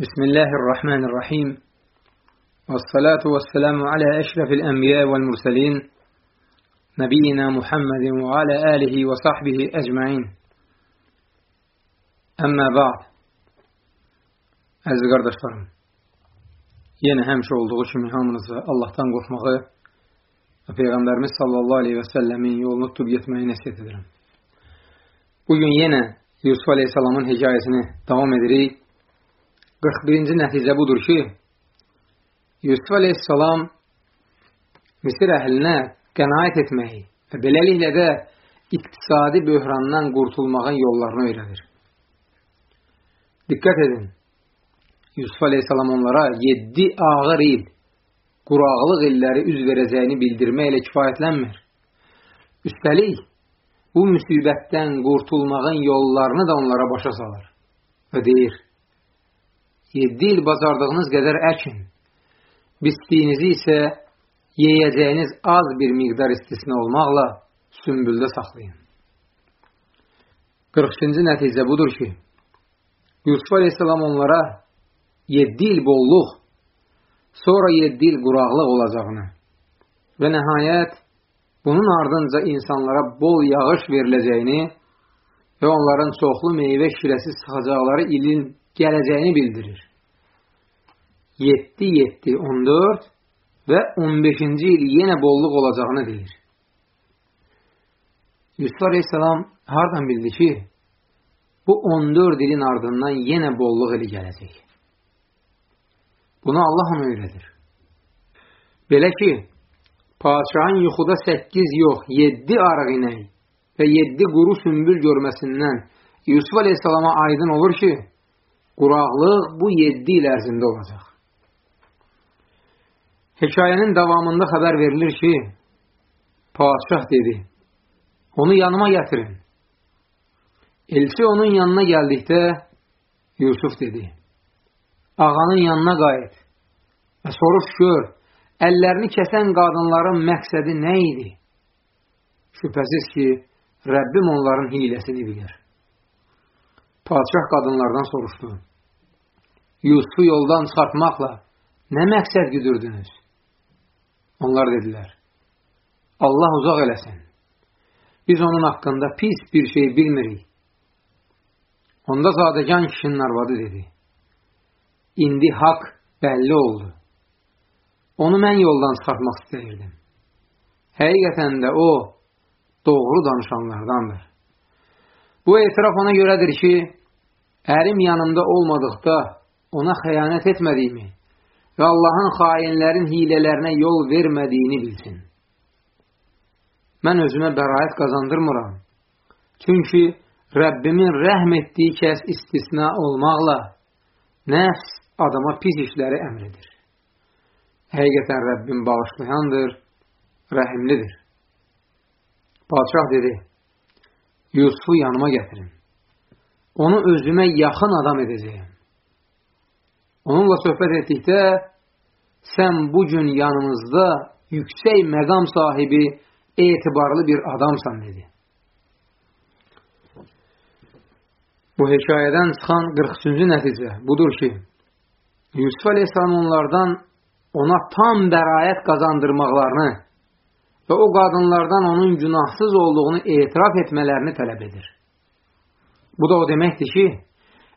بسم الله الرحمن الرحيم والصلاة والسلام على أشرف الأنبياء والمرسلين نبينا محمد وعلى آله وصحبه أجمعين أما بعد Əziz qardaşlarım, yenə həmişə olduğu kimi hamınızı Allahdan qorxmağı və Peyğəmbərimiz sallallahu aleyhi və səlləmin yolunu tutub getməyi nəsiyyət edirəm. Bugün yenə Yusuf aleyhissalamın hekayəsini davam edirik. 41-ci nəticə budur ki, Yusuf aleyhissalam Misir əhlinə qənaət etməyi və beləliklə də iqtisadi böhrandan qurtulmağın yollarını öyrədir. Diqqət edin, Yusuf aleyhissalam onlara 7 ağır il, quraqlıq illəri üz verəcəyini bildirməklə kifayətlənmir. Üstəlik, bu müsibətdən qurtulmağın yollarını da onlara başa salır və deyir, 7 il bacardığınız qədər əkin, biçdiyinizi isə yeyəcəyiniz az bir miqdar istisna olmaqla sümbüldə saxlayın. 42-ci nəticə budur ki, Yusuf aleyhissalam onlara 7 il bolluq, sonra 7 il quraqlıq olacağını və nəhayət bunun ardınca insanlara bol yağış veriləcəyini və onların çoxlu meyvə şirəsi sıxacaqları ilin gələcəyini bildirir. 7, 7, 14 və 15-ci il yenə bolluq olacağını deyir. Yusuf Aleyhisselam hardan bildi ki, bu 14 ilin ardından yenə bolluq ili gələcək. Bunu Allah ona öyrədir. Belə ki, padişahın yuxuda 8 yox, 7 arıq inək və 7 quru sümbül görməsindən Yusuf Aleyhisselama aydın olur ki, quraqlıq bu 7 il ərzində olacaq. Hekayənin davamında xəbər verilir ki, padişah dedi, onu yanıma gətirin. Elçi onun yanına gəldikdə Yusuf dedi, ağanın yanına qayıt və soruş gör, əllərini kəsən qadınların məqsədi nə idi? Şübhəsiz ki, Rəbbim onların hiləsini bilir. Padişah qadınlardan soruşdu. Yusufu yoldan çıxartmaqla nə məqsəd güdürdünüz? Onlar dedilər, Allah uzaq eləsin. Biz onun haqqında pis bir şey bilmirik. Onda zadəgan kişinin arvadı dedi. İndi haqq bəlli oldu. Onu mən yoldan çıxartmaq istəyirdim. Həqiqətən də o, doğru danışanlardandır. Bu etiraf ona görədir ki, ərim yanımda olmadıqda ona xəyanət etmədiyimi və Allahın xainlərin hilələrinə yol vermədiyini bilsin. Mən özümə bəraət qazandırmıram. Çünki Rəbbimin rəhm etdiyi kəs istisna olmaqla nəfs adama pis işləri əmr edir. Həqiqətən Rəbbim bağışlayandır, rəhimlidir. Padişah dedi, Yusufu yanıma gətirin. Onu özümə yaxın adam edəcəyim. Onunla söhbət etdikdə, sən bugün yanımızda yüksək məqam sahibi, etibarlı bir adamsan, dedi. Bu hekayədən çıxan 43-cü nəticə budur ki, Yusuf Aleyhisselam onlardan ona tam bəraət qazandırmaqlarını və o qadınlardan onun günahsız olduğunu etiraf etmələrini tələb edir. Bu da o deməkdir ki,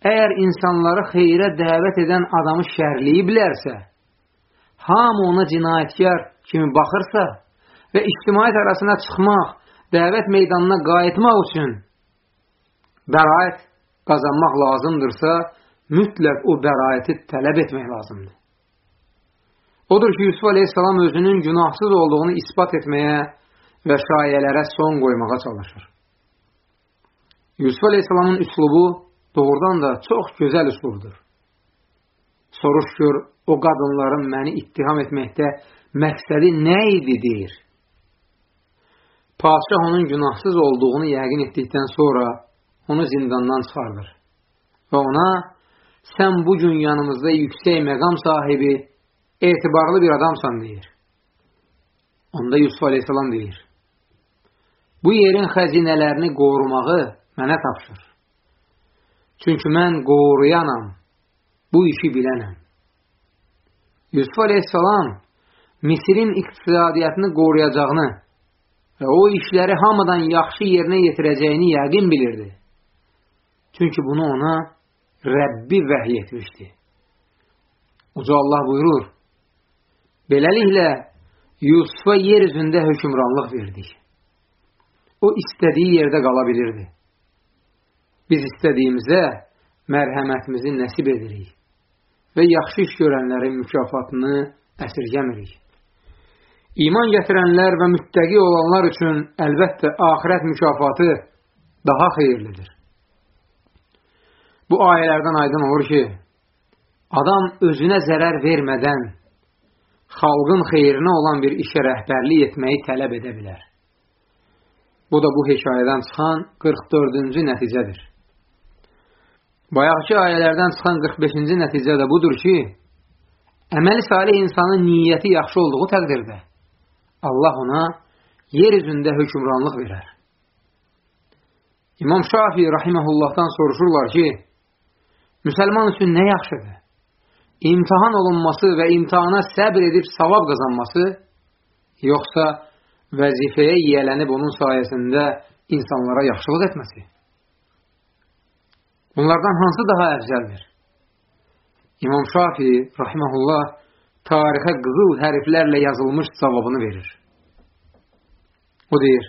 əgər insanları xeyrə dəvət edən adamı şərliyiblərsə, hamı ona cinayətkar kimi baxırsa və ictimaiyyət arasına çıxmaq, dəvət meydanına qayıtmaq üçün bəraət qazanmaq lazımdırsa, mütləq o bəraəti tələb etmək lazımdır. Odur ki, Yusuf Aleyhisselam özünün günahsız olduğunu ispat etməyə və şayələrə son qoymağa çalışır. Yusuf Aleyhisselamın üslubu doğrudan da çox gözəl üslubdur. Soruş gör, o qadınların məni ittiham etməkdə məqsədi nə idi, deyir. Padişah onun günahsız olduğunu yəqin etdikdən sonra onu zindandan çıxardır. Və ona, sən bugün yanımızda yüksək məqam sahibi, etibarlı bir adamsan, deyir. Onda Yusuf Aleyhisselam deyir, bu yerin xəzinələrini qorumağı mənə tapşır. Çünki mən qoruyanam, bu işi bilənəm. Yusuf aleyhissalam Misirin iqtisadiyyatını qoruyacağını və o işləri hamıdan yaxşı yerinə yetirəcəyini yəqin bilirdi. Çünki bunu ona Rəbbi vəhiy etmişdi. Uca Allah buyurur, Beləliklə, Yusufa yer üzündə hökumranlıq verdik. O istədiyi yerdə qala bilirdi. Biz istədiyimizə mərhəmətimizi nəsib edirik və yaxşı iş görənlərin mükafatını əsirgəmirik. İman gətirənlər və müttəqi olanlar üçün əlbəttə axirət mükafatı daha xeyirlidir. Bu ayələrdən aydın olur ki, adam özünə zərər vermədən xalqın xeyrinə olan bir işə rəhbərlik etməyi tələb edə bilər. Bu da bu hekayədən çıxan 44-cü nəticədir. Bayaqki ayələrdən çıxan 45-ci nəticə də budur ki, əməli salih insanın niyyəti yaxşı olduğu təqdirdə Allah ona yer üzündə hökumranlıq verər. İmam Şafi rahiməhullahdan soruşurlar ki, müsəlman üçün nə yaxşıdır? İmtihan olunması və imtihana səbr edib savab qazanması, yoxsa vəzifəyə yiyələnib onun sayəsində insanlara yaxşılıq etməsi? Bunlardan hansı daha əfzəldir? İmam Şafi, rahiməhullah, tarixə qızıl hərflərlə yazılmış cavabını verir. O deyir,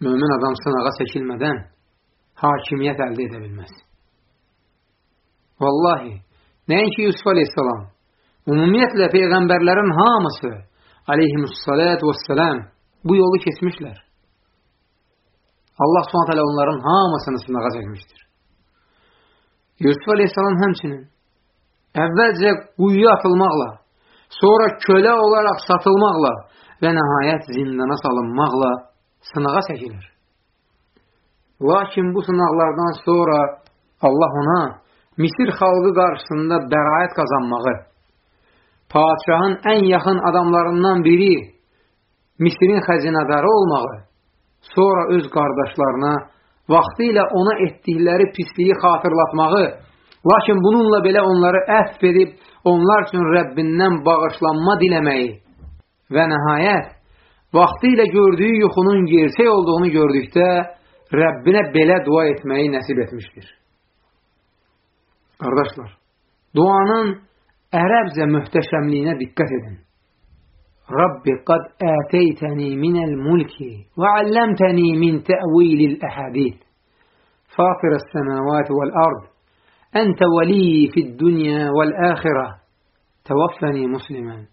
mömin adam sınağa çəkilmədən hakimiyyət əldə edə bilməz. Vallahi, nəinki Yusuf aleyhissalam, ümumiyyətlə Peyğəmbərlərin hamısı aleyhimussalatu vesselam bu yolu keçmişlər. Allah hələ onların hamısını sınağa çəkmişdir. Yusuf aleyhissalam həmçinin əvvəlcə quyuya atılmaqla, sonra kölə olaraq satılmaqla və nəhayət zindana salınmaqla sınağa çəkilir. Lakin bu sınaqlardan sonra Allah ona Misir xalqı qarşısında bəraət qazanmağı, padişahın ən yaxın adamlarından biri Misirin xəzinədarı olmağı, sonra öz qardaşlarına vaxtı ilə ona etdikləri pisliyi xatırlatmağı, lakin bununla belə onları əhv edib, onlar üçün Rəbbindən bağışlanma diləməyi və nəhayət, vaxtı ilə gördüyü yuxunun gerçək olduğunu gördükdə, Rəbbinə belə dua etməyi nəsib etmişdir. Qardaşlar, duanın ərəbcə möhtəşəmliyinə diqqət edin. رب قد آتيتني من الملك وعلمتني من تأويل الأحاديث فاطر السماوات والأرض أنت ولي في الدنيا والآخرة توفني مسلما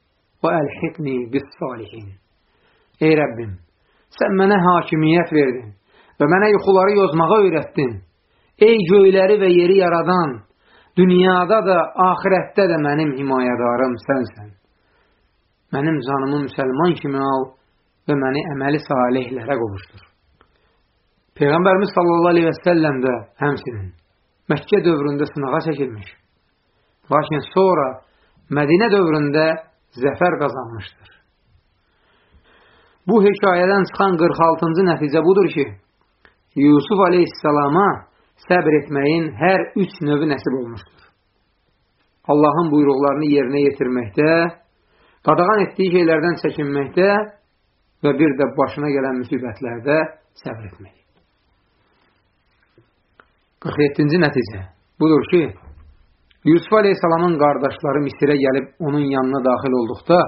وألحقني بالصالحين Ey Rəbbim, sən mənə hakimiyyət verdin və mənə yuxuları yozmağa öyrətdin. Ey göyləri və yeri yaradan, dünyada da, axirətdə də mənim himayədarım sənsən. Mənim canımı müsəlman kimi al və məni əməli salihlərə qovuşdur. Peyğəmbərimiz sallallahu aleyhi və səlləm də həmsinin Məkkə dövründə sınağa çəkilmiş. Lakin sonra Mədinə dövründə zəfər qazanmışdır. Bu hekayədən çıxan 46-cı nəticə budur ki, Yusuf aleyhissalama səbr etməyin hər üç növü nəsib olmuşdur. Allahın buyruqlarını yerinə yetirməkdə, qadağan etdiyi şeylərdən çəkinməkdə və bir də başına gələn müsibətlərdə səbr etmək. 47-ci nəticə budur ki, Yusuf Aleyhisselamın qardaşları Misirə gəlib onun yanına daxil olduqda,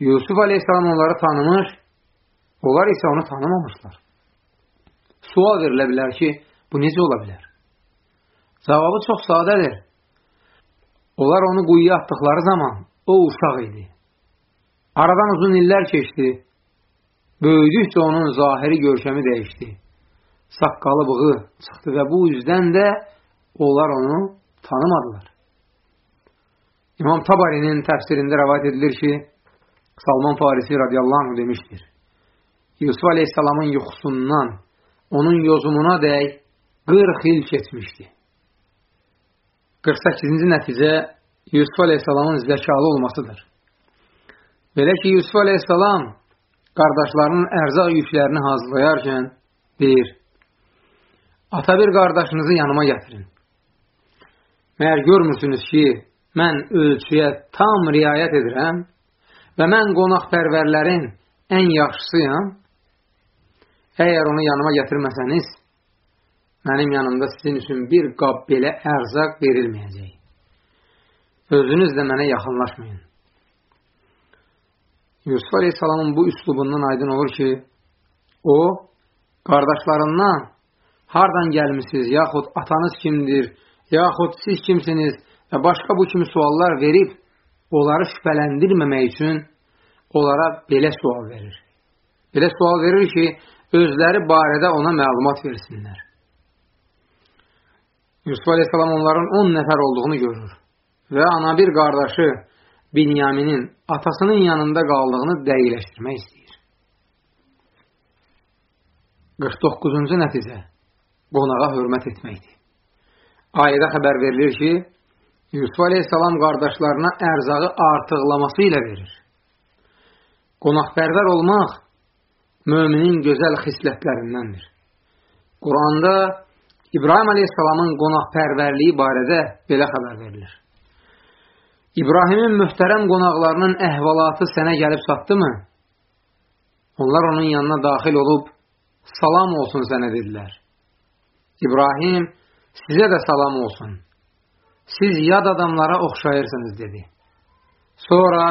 Yusuf Aleyhisselam onları tanımış, onlar isə onu tanımamışlar. Sual verilə bilər ki, bu necə ola bilər? Cavabı çox sadədir. Onlar onu quyuya atdıqları zaman o uşaq idi. Aradan uzun illər keçdi. Böyüdükcə onun zahiri görkəmi dəyişdi. Saqqalı bığı çıxdı və bu üzdən də onlar onu tanımadılar. İmam Tabarinin təfsirində rəvayət edilir ki, Salman Farisi radiyallahu anh demişdir. Yusuf aleyhissalamın yuxusundan onun yozumuna dək 40 il keçmişdi. 48-ci nəticə Yusuf Aleyhisselamın zəkalı olmasıdır. Belə ki, Yusuf Aleyhisselam qardaşlarının ərzaq yüklərini hazırlayarkən deyir, ata bir qardaşınızı yanıma gətirin. Məyər görmürsünüz ki, mən ölçüyə tam riayət edirəm və mən qonaqpərvərlərin ən yaxşısıyam. Əgər onu yanıma gətirməsəniz, mənim yanımda sizin üçün bir qab belə ərzaq verilməyəcək. Özünüz də mənə yaxınlaşmayın. Yusuf Aleyhisselamın bu üslubundan aydın olur ki, o, qardaşlarından hardan gəlmişsiniz, yaxud atanız kimdir, yaxud siz kimsiniz və başqa bu kimi suallar verib, onları şübhələndirməmək üçün onlara belə sual verir. Belə sual verir ki, özləri barədə ona məlumat versinlər. Yusuf Aleyhisselam onların 10 nəfər olduğunu görür və ana bir qardaşı Binyaminin atasının yanında qaldığını dəqiqləşdirmək istəyir. 49-cu nəticə qonağa hörmət etməkdir. Ayədə xəbər verilir ki, Yusuf Aleyhisselam qardaşlarına ərzağı artıqlaması ilə verir. Qonaqpərvər olmaq müminin gözəl xislətlərindəndir. Quranda İbrahim Aleyhisselamın qonaqpərvərliyi barədə belə xəbər verilir. İbrahimin möhtərəm qonaqlarının əhvalatı sənə gəlib satdımı? Onlar onun yanına daxil olub, salam olsun sənə dedilər. İbrahim, sizə də salam olsun. Siz yad adamlara oxşayırsınız, dedi. Sonra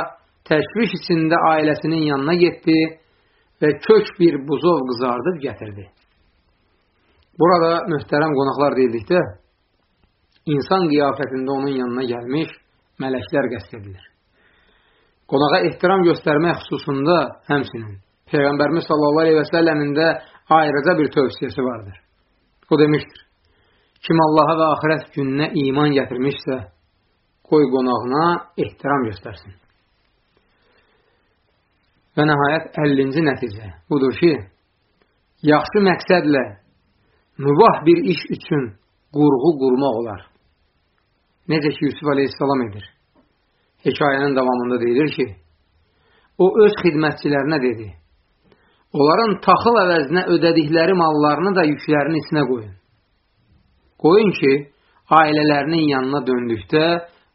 təşviş içində ailəsinin yanına getdi və kök bir buzov qızardıb gətirdi. Burada möhtərəm qonaqlar deyildikdə, insan qiyafətində onun yanına gəlmiş mələklər qəst edilir. Qonağa ehtiram göstərmək xüsusunda həmsinin Peyğəmbərimiz sallallahu aleyhi və səlləmin də ayrıca bir tövsiyəsi vardır. O demişdir, kim Allaha və axirət gününə iman gətirmişsə, qoy qonağına ehtiram göstərsin. Və nəhayət 50-ci nəticə budur ki, yaxşı məqsədlə mübah bir iş üçün qurğu qurmaq olar. Necə ki, Yusuf aleyhissalam edir. Hekayənin davamında deyilir ki, o öz xidmətçilərinə dedi, onların taxıl əvəzinə ödədikləri mallarını da yüklərinin içinə qoyun. Qoyun ki, ailələrinin yanına döndükdə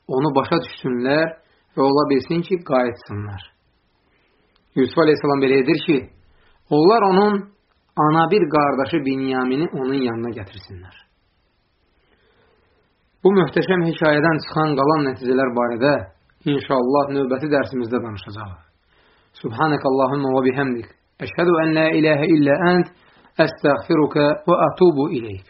onu başa düşsünlər və ola bilsin ki, qayıtsınlar. Yusuf Aleyhisselam belə edir ki, onlar onun ana bir qardaşı Binyamini onun yanına gətirsinlər. Bu möhtəşəm hekayədən çıxan qalan nəticələr barədə inşallah növbəti dərsimizdə danışacaq. Subhanək Allahümə və bihəmdik. Əşhədu ən la iləhə illə ənd əstəğfiruka və ətubu iləyik.